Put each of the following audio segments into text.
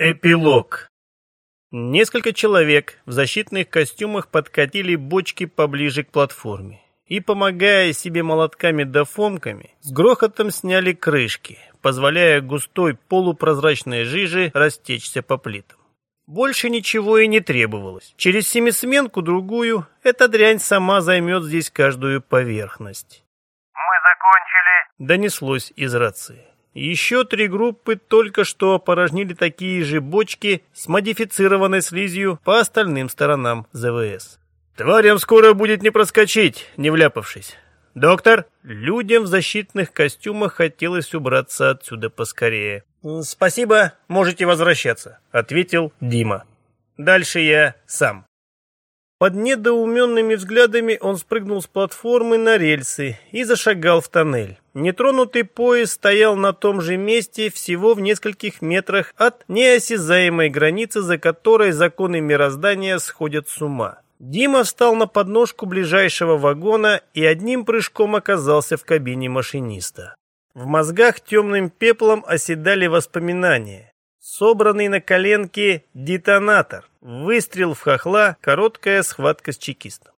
Эпилог. Несколько человек в защитных костюмах подкатили бочки поближе к платформе и, помогая себе молотками да фомками, с грохотом сняли крышки, позволяя густой полупрозрачной жиже растечься по плитам. Больше ничего и не требовалось. Через семисменку-другую эта дрянь сама займет здесь каждую поверхность. «Мы закончили», — донеслось из рации. Еще три группы только что опорожнили такие же бочки с модифицированной слизью по остальным сторонам ЗВС. Тварям скоро будет не проскочить, не вляпавшись. Доктор, людям в защитных костюмах хотелось убраться отсюда поскорее. Спасибо, можете возвращаться, ответил Дима. Дальше я сам. Под недоуменными взглядами он спрыгнул с платформы на рельсы и зашагал в тоннель. Нетронутый поезд стоял на том же месте всего в нескольких метрах от неосязаемой границы, за которой законы мироздания сходят с ума. Дима встал на подножку ближайшего вагона и одним прыжком оказался в кабине машиниста. В мозгах темным пеплом оседали воспоминания. Собранный на коленке детонатор, выстрел в хохла, короткая схватка с чекистом.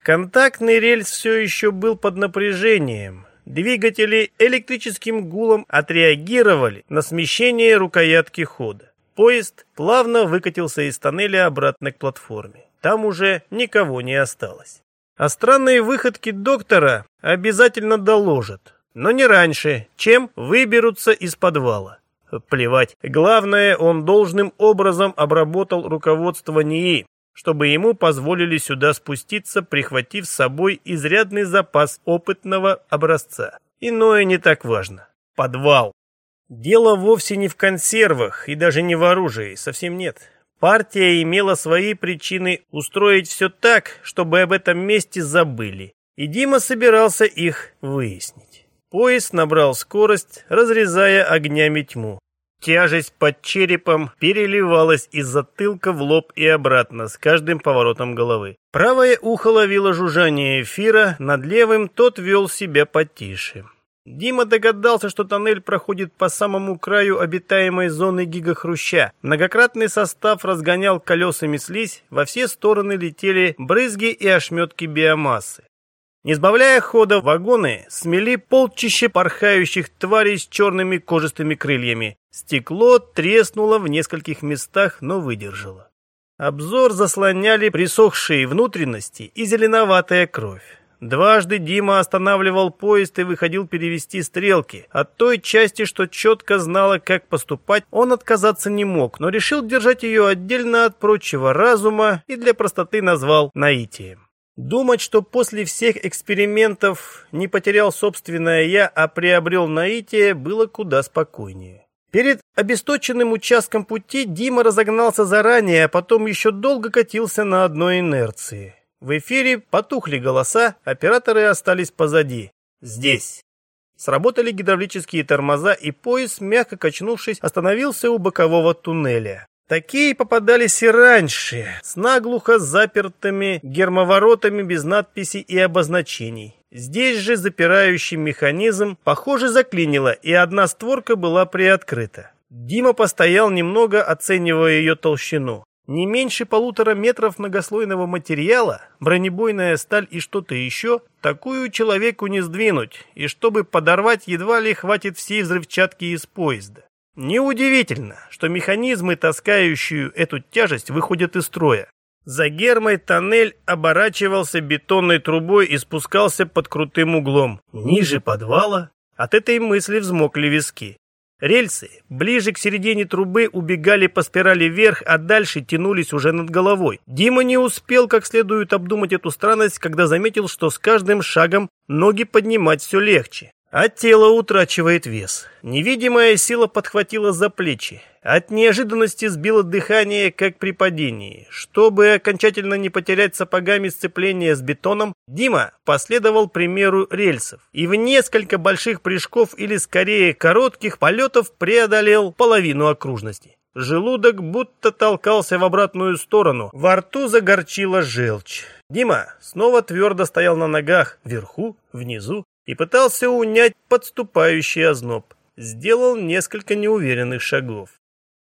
Контактный рельс все еще был под напряжением, Двигатели электрическим гулом отреагировали на смещение рукоятки хода. Поезд плавно выкатился из тоннеля обратно к платформе. Там уже никого не осталось. О странной выходке доктора обязательно доложат, но не раньше, чем выберутся из подвала. Плевать. Главное, он должным образом обработал руководство НИИ, чтобы ему позволили сюда спуститься, прихватив с собой изрядный запас опытного образца. Иное не так важно. Подвал. Дело вовсе не в консервах и даже не в оружии, совсем нет. Партия имела свои причины устроить все так, чтобы об этом месте забыли. И Дима собирался их выяснить. Поезд набрал скорость, разрезая огнями тьму. Тяжесть под черепом переливалась из затылка в лоб и обратно с каждым поворотом головы. Правое ухо ловило жужжание эфира, над левым тот вел себя потише. Дима догадался, что тоннель проходит по самому краю обитаемой зоны гигахруща. Многократный состав разгонял колесами слизь, во все стороны летели брызги и ошметки биомассы. Не сбавляя хода, вагоны смели полчище порхающих тварей с черными кожистыми крыльями. Стекло треснуло в нескольких местах, но выдержало. Обзор заслоняли присохшие внутренности и зеленоватая кровь. Дважды Дима останавливал поезд и выходил перевести стрелки. От той части, что четко знала, как поступать, он отказаться не мог, но решил держать ее отдельно от прочего разума и для простоты назвал наитием. Думать, что после всех экспериментов не потерял собственное «я», а приобрел наитие, было куда спокойнее. Перед обесточенным участком пути Дима разогнался заранее, а потом еще долго катился на одной инерции. В эфире потухли голоса, операторы остались позади. Здесь. Сработали гидравлические тормоза, и поезд, мягко качнувшись, остановился у бокового туннеля. Такие попадались и раньше, с наглухо запертыми гермоворотами без надписей и обозначений. Здесь же запирающий механизм, похоже, заклинило, и одна створка была приоткрыта. Дима постоял немного, оценивая ее толщину. Не меньше полутора метров многослойного материала, бронебойная сталь и что-то еще, такую человеку не сдвинуть, и чтобы подорвать, едва ли хватит всей взрывчатки из поезда. Неудивительно, что механизмы, таскающие эту тяжесть, выходят из строя. За гермой тоннель оборачивался бетонной трубой и спускался под крутым углом. Ниже подвала от этой мысли взмокли виски. Рельсы ближе к середине трубы убегали по спирали вверх, а дальше тянулись уже над головой. Дима не успел как следует обдумать эту странность, когда заметил, что с каждым шагом ноги поднимать все легче. А тело утрачивает вес. Невидимая сила подхватила за плечи. От неожиданности сбило дыхание, как при падении. Чтобы окончательно не потерять сапогами сцепление с бетоном, Дима последовал примеру рельсов и в несколько больших прыжков или скорее коротких полетов преодолел половину окружности. Желудок будто толкался в обратную сторону. Во рту загорчила желчь. Дима снова твердо стоял на ногах, вверху, внизу, и пытался унять подступающий озноб. Сделал несколько неуверенных шагов.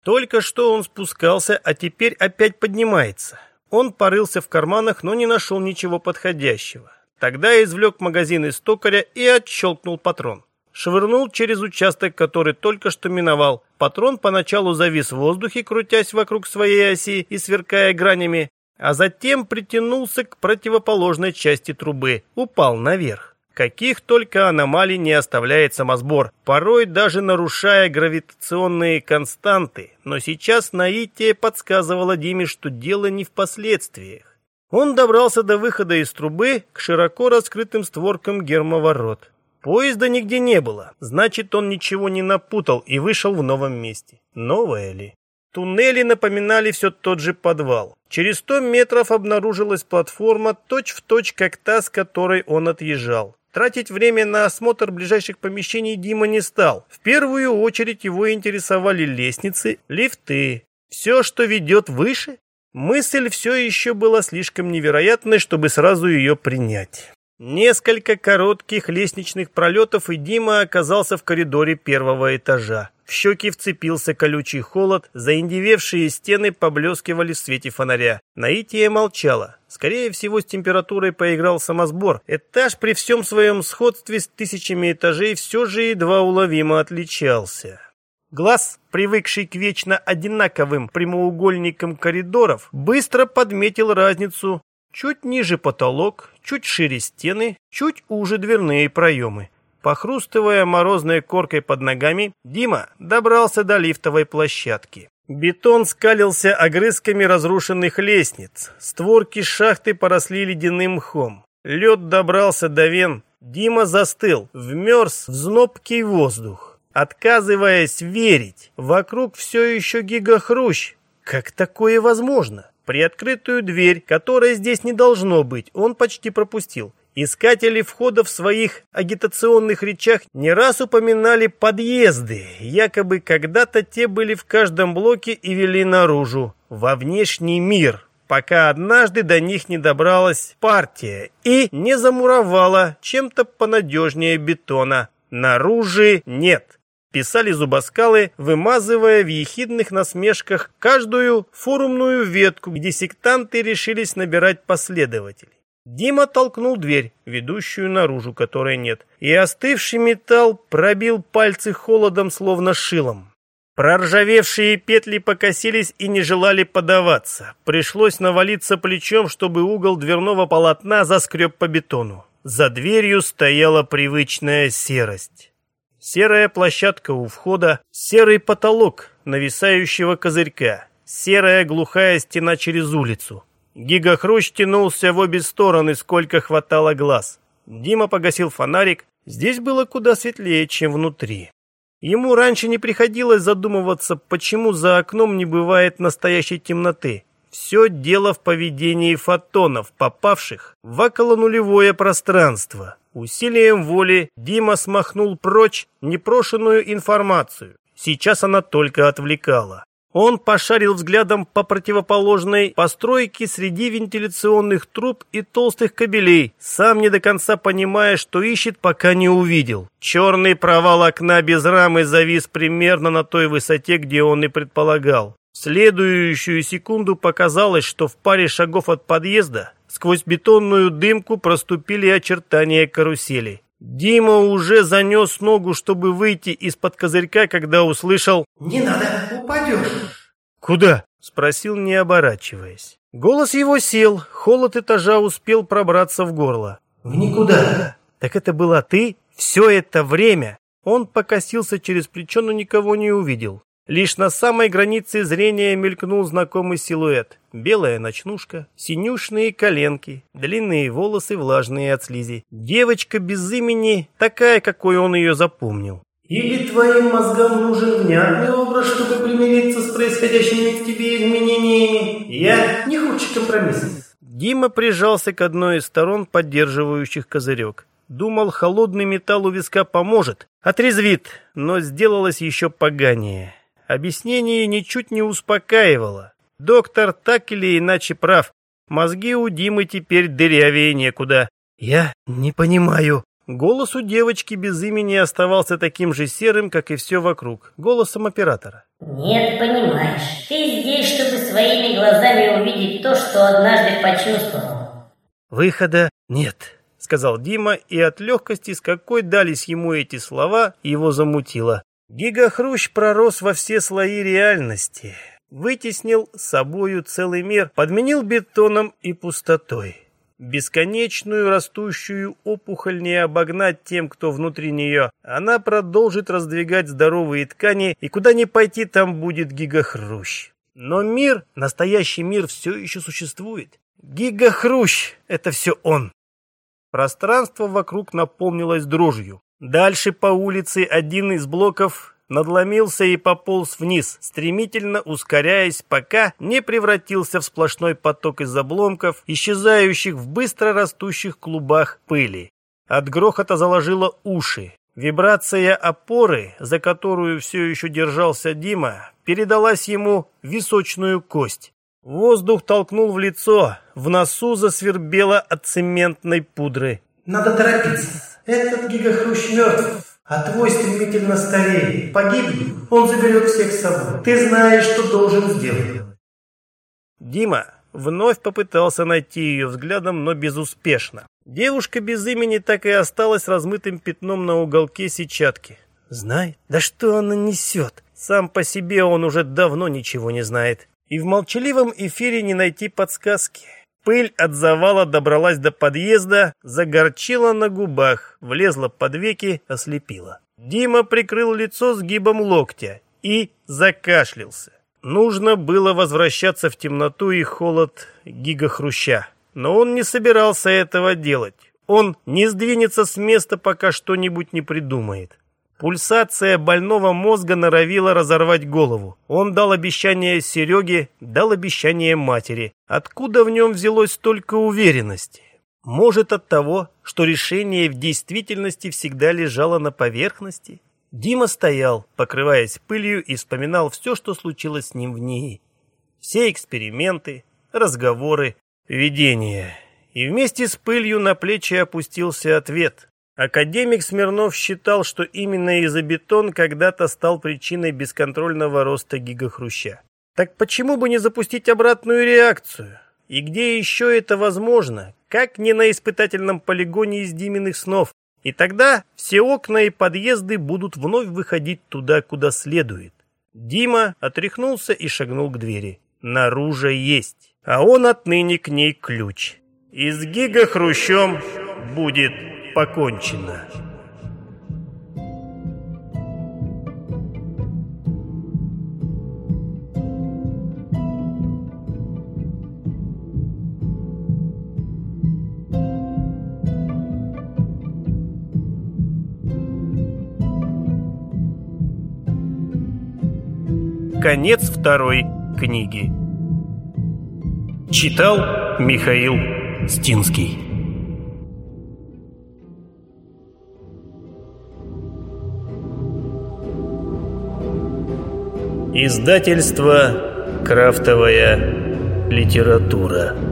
Только что он спускался, а теперь опять поднимается. Он порылся в карманах, но не нашел ничего подходящего. Тогда извлек магазин из токаря и отщелкнул патрон. Швырнул через участок, который только что миновал. Патрон поначалу завис в воздухе, крутясь вокруг своей оси и сверкая гранями, а затем притянулся к противоположной части трубы, упал наверх. Каких только аномалий не оставляет самосбор, порой даже нарушая гравитационные константы, но сейчас наитие подсказывало Диме, что дело не в последствиях. Он добрался до выхода из трубы к широко раскрытым створкам гермоворот. Поезда нигде не было, значит, он ничего не напутал и вышел в новом месте. Новое ли? Туннели напоминали все тот же подвал. Через сто метров обнаружилась платформа, точь-в-точь, точь, как та, с которой он отъезжал. Тратить время на осмотр ближайших помещений Дима не стал. В первую очередь его интересовали лестницы, лифты. Все, что ведет выше? Мысль все еще была слишком невероятной, чтобы сразу ее принять. Несколько коротких лестничных пролетов, и Дима оказался в коридоре первого этажа. В щеки вцепился колючий холод, заиндевевшие стены поблескивали в свете фонаря. Наития молчала. Скорее всего, с температурой поиграл самосбор. Этаж при всем своем сходстве с тысячами этажей все же едва уловимо отличался. Глаз, привыкший к вечно одинаковым прямоугольникам коридоров, быстро подметил разницу. Чуть ниже потолок, чуть шире стены, чуть уже дверные проемы. Похрустывая морозной коркой под ногами, Дима добрался до лифтовой площадки. Бетон скалился огрызками разрушенных лестниц. Створки шахты поросли ледяным мхом. Лед добрался до вен. Дима застыл, вмерз в знобкий воздух. Отказываясь верить, вокруг все еще гигахрущ. Как такое возможно? Приоткрытую дверь, которой здесь не должно быть, он почти пропустил. Искатели входа в своих агитационных речах не раз упоминали подъезды, якобы когда-то те были в каждом блоке и вели наружу, во внешний мир, пока однажды до них не добралась партия и не замуровала чем-то понадежнее бетона. Наружи нет. Писали зубоскалы, вымазывая в ехидных насмешках каждую форумную ветку, где сектанты решились набирать последователей. Дима толкнул дверь, ведущую наружу, которой нет, и остывший металл пробил пальцы холодом, словно шилом. Проржавевшие петли покосились и не желали подаваться. Пришлось навалиться плечом, чтобы угол дверного полотна заскреб по бетону. За дверью стояла привычная серость. Серая площадка у входа, серый потолок нависающего козырька, серая глухая стена через улицу. Гигахрущ тянулся в обе стороны, сколько хватало глаз. Дима погасил фонарик. Здесь было куда светлее, чем внутри. Ему раньше не приходилось задумываться, почему за окном не бывает настоящей темноты. Все дело в поведении фотонов, попавших в околонулевое пространство. Усилием воли Дима смахнул прочь непрошенную информацию. Сейчас она только отвлекала. Он пошарил взглядом по противоположной постройке среди вентиляционных труб и толстых кабелей, сам не до конца понимая, что ищет, пока не увидел. Черный провал окна без рамы завис примерно на той высоте, где он и предполагал. В следующую секунду показалось, что в паре шагов от подъезда сквозь бетонную дымку проступили очертания карусели. Дима уже занес ногу, чтобы выйти из-под козырька, когда услышал «Не надо, упадешь». «Куда?» — спросил, не оборачиваясь. Голос его сел, холод этажа успел пробраться в горло. «В никуда». «Так это была ты? Все это время?» Он покосился через плечо, но никого не увидел. Лишь на самой границе зрения мелькнул знакомый силуэт. Белая ночнушка, синюшные коленки, длинные волосы, влажные от слизи. Девочка без имени, такая, какой он ее запомнил. Или твоим мозгам нужен внятный образ, чтобы примириться с происходящими в тебе изменениями? Я не худший компромисс. Дима прижался к одной из сторон, поддерживающих козырек. Думал, холодный металл у виска поможет, отрезвит, но сделалось еще поганее. Объяснение ничуть не успокаивало. Доктор так или иначе прав. Мозги у Димы теперь дырявее некуда. «Я не понимаю». Голос у девочки без имени оставался таким же серым, как и все вокруг, голосом оператора. Нет, понимаешь, ты здесь, чтобы своими глазами увидеть то, что однажды почувствовал. Выхода нет, сказал Дима, и от легкости, с какой дались ему эти слова, его замутило. Гигахрущ пророс во все слои реальности, вытеснил собою целый мир, подменил бетоном и пустотой. Бесконечную растущую опухоль не обогнать тем, кто внутри нее. Она продолжит раздвигать здоровые ткани, и куда ни пойти, там будет гигахрущ. Но мир, настоящий мир, все еще существует. Гигахрущ — это все он. Пространство вокруг наполнилось дрожью. Дальше по улице один из блоков надломился и пополз вниз, стремительно ускоряясь, пока не превратился в сплошной поток из обломков, исчезающих в быстро растущих клубах пыли. От грохота заложило уши. Вибрация опоры, за которую все еще держался Дима, передалась ему височную кость. Воздух толкнул в лицо, в носу засвербело от цементной пудры. «Надо торопиться. Этот гигахрущ мертв а твой стремительно стареет. Погибнет, он заберет всех с собой. Ты знаешь, что должен сделать. Дима вновь попытался найти ее взглядом, но безуспешно. Девушка без имени так и осталась размытым пятном на уголке сетчатки. Знает? Да что она несет? Сам по себе он уже давно ничего не знает. И в молчаливом эфире не найти подсказки. Пыль от завала добралась до подъезда, загорчила на губах, влезла под веки, ослепила. Дима прикрыл лицо сгибом локтя и закашлялся. Нужно было возвращаться в темноту и холод гигахруща. Но он не собирался этого делать. Он не сдвинется с места, пока что-нибудь не придумает. Пульсация больного мозга норовила разорвать голову. Он дал обещание Сереге, дал обещание матери. Откуда в нем взялось столько уверенности? Может от того, что решение в действительности всегда лежало на поверхности? Дима стоял, покрываясь пылью, и вспоминал все, что случилось с ним в ней. Все эксперименты, разговоры, видения. И вместе с пылью на плечи опустился ответ – Академик Смирнов считал, что именно изобетон когда-то стал причиной бесконтрольного роста гигахруща. Так почему бы не запустить обратную реакцию? И где еще это возможно? Как не на испытательном полигоне из Диминых снов? И тогда все окна и подъезды будут вновь выходить туда, куда следует. Дима отряхнулся и шагнул к двери. Наружу есть, а он отныне к ней ключ. И с гигахрущом будет покончено. Конец второй книги. Читал Михаил Стинский. Издательство «Крафтовая литература».